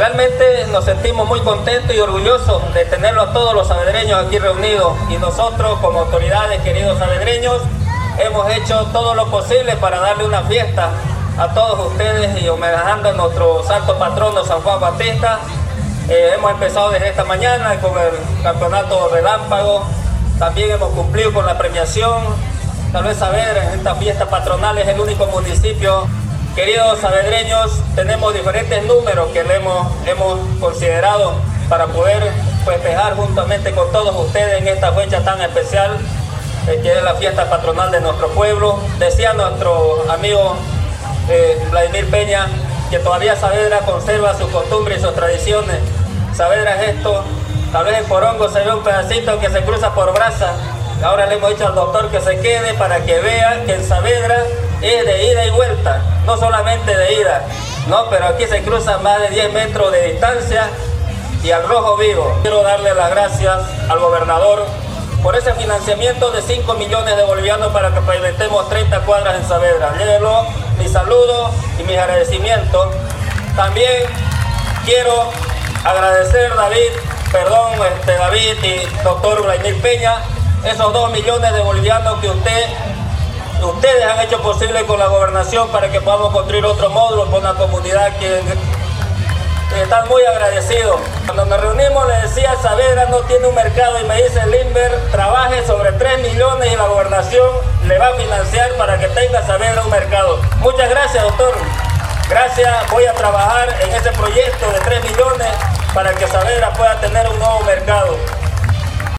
Realmente nos sentimos muy contentos y orgullosos de tenerlos a todos los sabedreños aquí reunidos y nosotros como autoridades, queridos sabedreños, hemos hecho todo lo posible para darle una fiesta a todos ustedes y homenajando a nuestro santo patrono San Juan Batista. Eh, hemos empezado desde esta mañana con el campeonato relámpago, también hemos cumplido con la premiación. Tal vez saber, en esta fiesta patronal es el único municipio Queridos sabedreños, tenemos diferentes números que hemos, hemos considerado para poder festejar juntamente con todos ustedes en esta fecha tan especial eh, que es la fiesta patronal de nuestro pueblo. Decía nuestro amigo eh, Vladimir Peña que todavía Saavedra conserva sus costumbres y sus tradiciones. Saavedra es esto, tal vez en Porongo se ve un pedacito que se cruza por brasa. Ahora le hemos dicho al doctor que se quede para que vea que en Saavedra es de ida y vuelta, no solamente de ida, no, pero aquí se cruzan más de 10 metros de distancia y al rojo vivo. Quiero darle las gracias al gobernador por ese financiamiento de 5 millones de bolivianos para que pavimentemos 30 cuadras en Saavedra. Llévenlo mis saludos y mis agradecimientos. También quiero agradecer David, perdón, este, David y doctor Vladimir Peña, esos 2 millones de bolivianos que usted ustedes han hecho posible con la gobernación para que podamos construir otro módulo con una comunidad que, están muy agradecidos. Cuando nos reunimos le decía, Saavedra no tiene un mercado y me dice, Limber, trabaje sobre 3 millones y la gobernación le va a financiar para que tenga Saavedra un mercado. Muchas gracias, doctor. Gracias, voy a trabajar en ese proyecto de 3 millones para que Saavedra pueda tener un nuevo mercado.